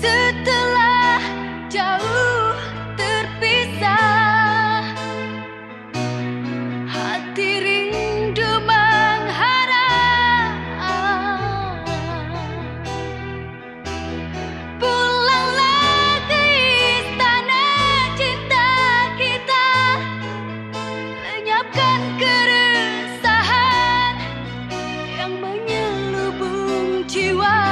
setelah jauh terpisah. Hati rindu mengharap. Pulanglah ke istana cinta kita Lenyapkan keresahan Yang menyelubung jiwa